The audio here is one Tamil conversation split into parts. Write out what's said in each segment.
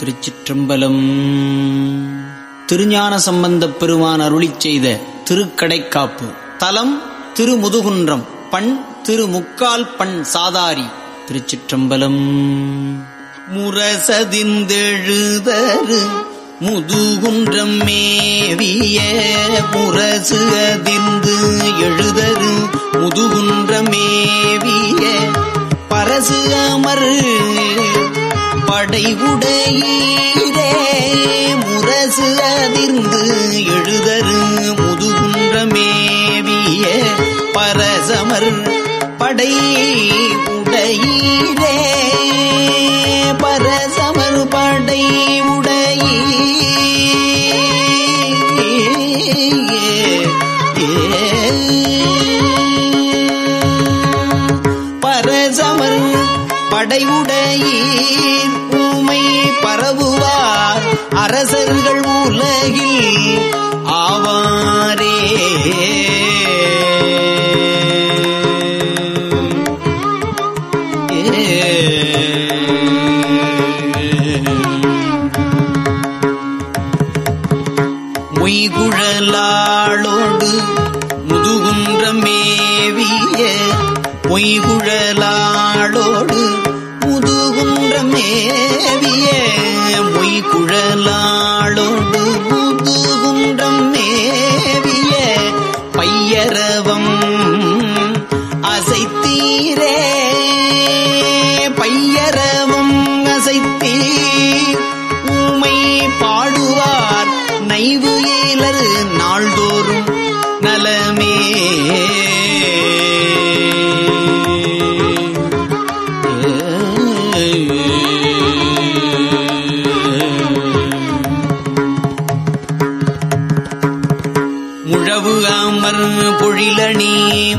திருச்சிற்றம்பலம். திருஞான சம்பந்தப் பெருமான் அருளிச் செய்த திருக்கடைக்காப்பு. தலம் திருமுதுகுன்றம் பண் திருமுக்கால் பண் சாதாரி திருச்சிற்றம்பலம். முரசதிந்தெழுதரு முதுகுன்றம் மேவிய முரசு அதிர்ந்து எழுதரு முதுகுன்றம் மேவிய பரசு அமர் படைவுடையீரே முரசு படையுடையீர் பூமை பரவுவார். அரசர்கள் உலகில் ஆவாரே. மொய்குழலாளோடு முதுகுன்றமேவிய மொய்குழலாளோடு முதுகுன்றமேவிய மொய்குழலாளோடு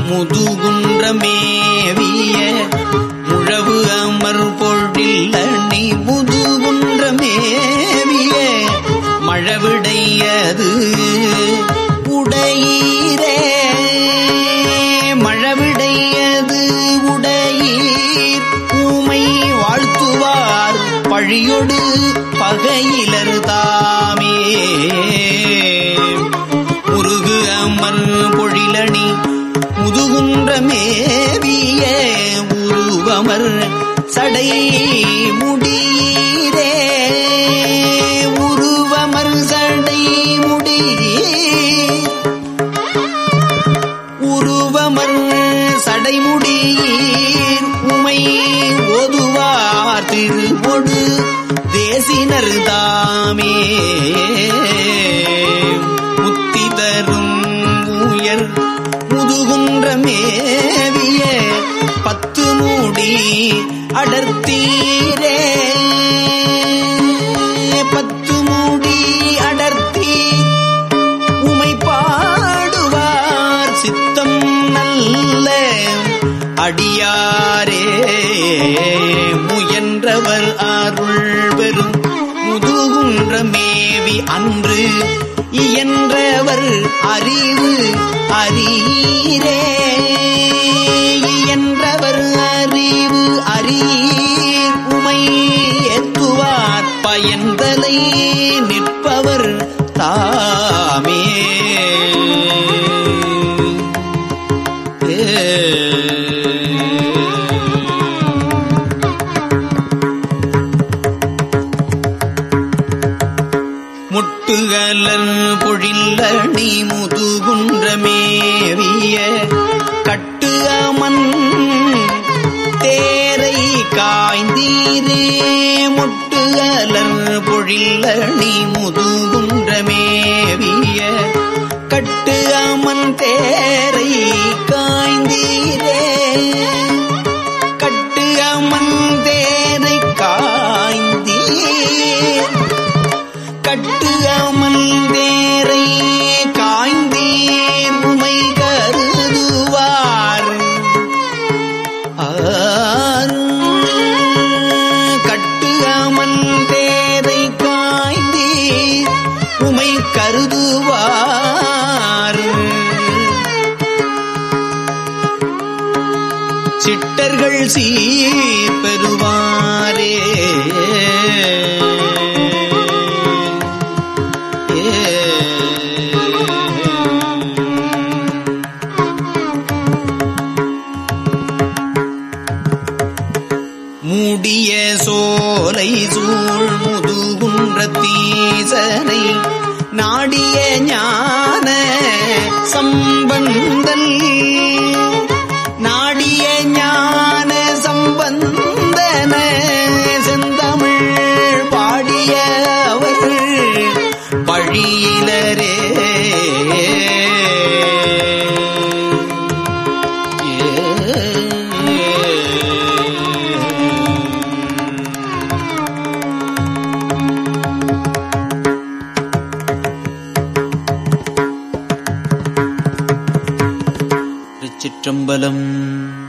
முதுகுன்றமேவிய முழவு அமர் பொழிலணி முதுகுன்றமேவிய மழவிடையது உடையீரே. மழவிடையது உடையீர் ஊமை வாழ்த்துவார் பழியொடு பகையிலர் தாமே. முருகு அமர் பொழிலணி முதுகுன்ற மேவிய உருவமர் சடை முடியீரே உருவமர் சடை முடியீர். உருவமர் சடை சடைமுடியீர் உமை ஒதுவார் திருமொடு தேசினர் தாமே. முத்தி தரும் குன்றமேவிய பத்து மூடி அடர்த்தீரே. பத்து மூடி அடர்த்தீர் உமை பாடுவார் சித்தம் நல்ல அடியாரே. முயன்றவர் அருள் பெறும் முதுகுன்ற மேவி அன்று இயன்றவர் அறிவு அறியீரே. இயன்றவர் அறிவு அறியீர். உமை எத்துவார் பயன்தலை நிற்பவர் கழனி முதுகுன்றமேவிய கட்டு அமன். தேரை காய்ந்தீரே முட்டு அலர் பொழில்லணி முதுகுன்றமேவிய கட்டு அமன். தேரை காய்ந்தீரே சிட்டர்கள் சீப்பெருவாரே மூடிய சோலை சூழ் முதுகுன்ற தீசனை நாடிய ஞான சம்பன் चम्बलम्